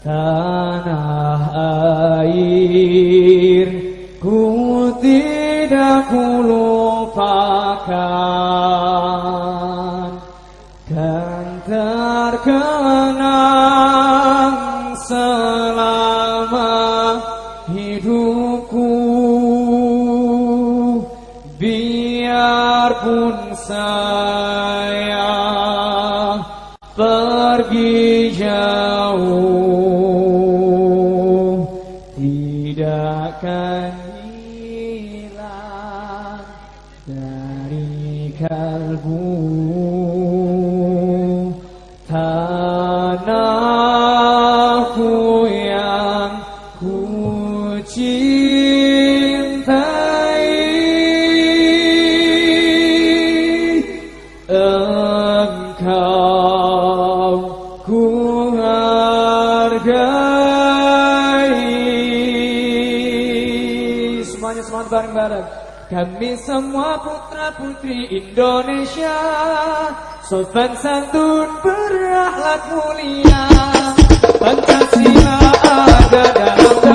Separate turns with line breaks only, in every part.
Tanah air ku tidak kulupakan, Dan terkenang selama hidupku. Biarpun saya kalbu tanahku yang ku cinta bareng-bareng. Kami semua putra putri Indonesia Sopan santun berakhlak mulia. Pancasila ada dalam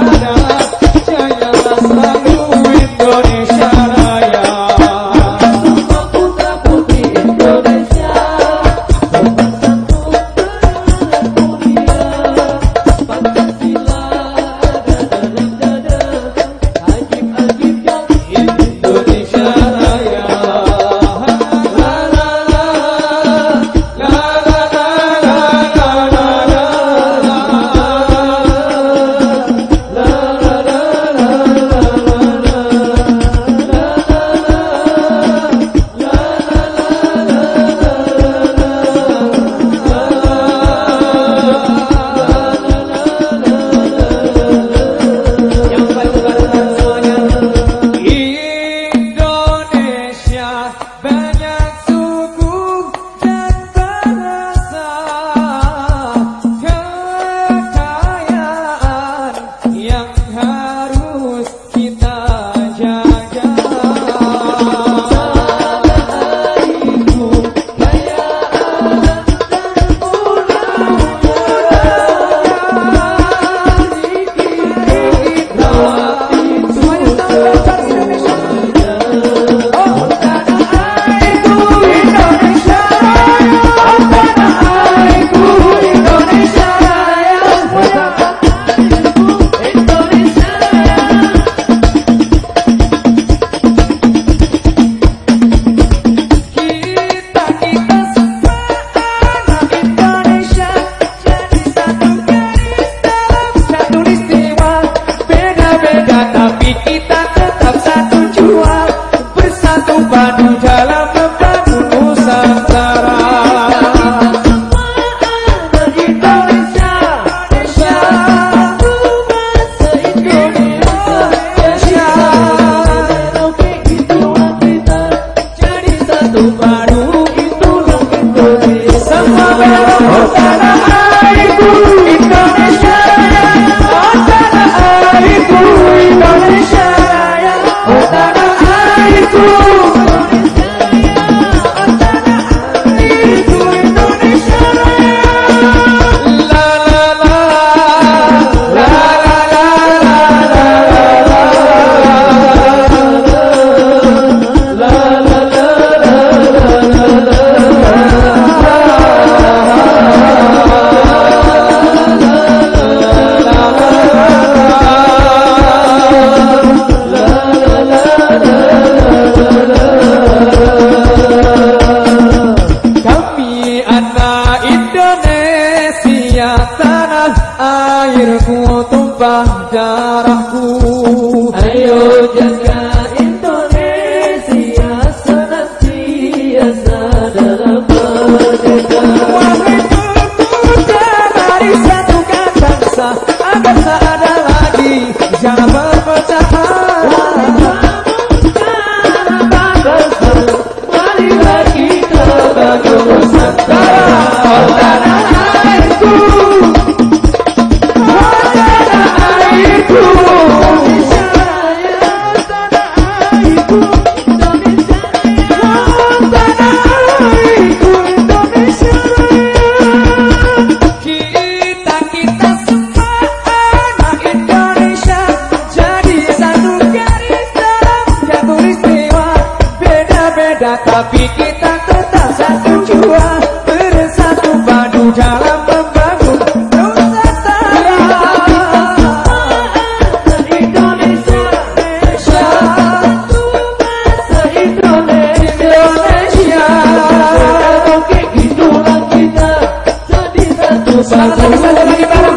Ooh. Tapi kita tetap satu jua Bersatu padu dalam membangun Nusantara
Indonesia
Satu
Se-Indonesia
Indonesia
Oke itulah kita Jadi satu bangsa